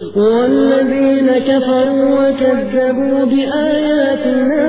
والذين كفروا وكذبوا بآياتنا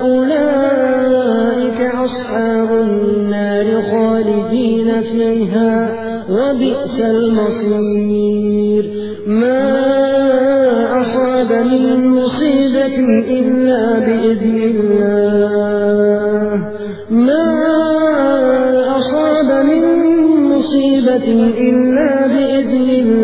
أولئك أصحاب النار خالدين فيها وبئس المصير. ما أصاب من مصيبة إلا بإذن الله. ما أصاب من مصيبة إلا بإذن الله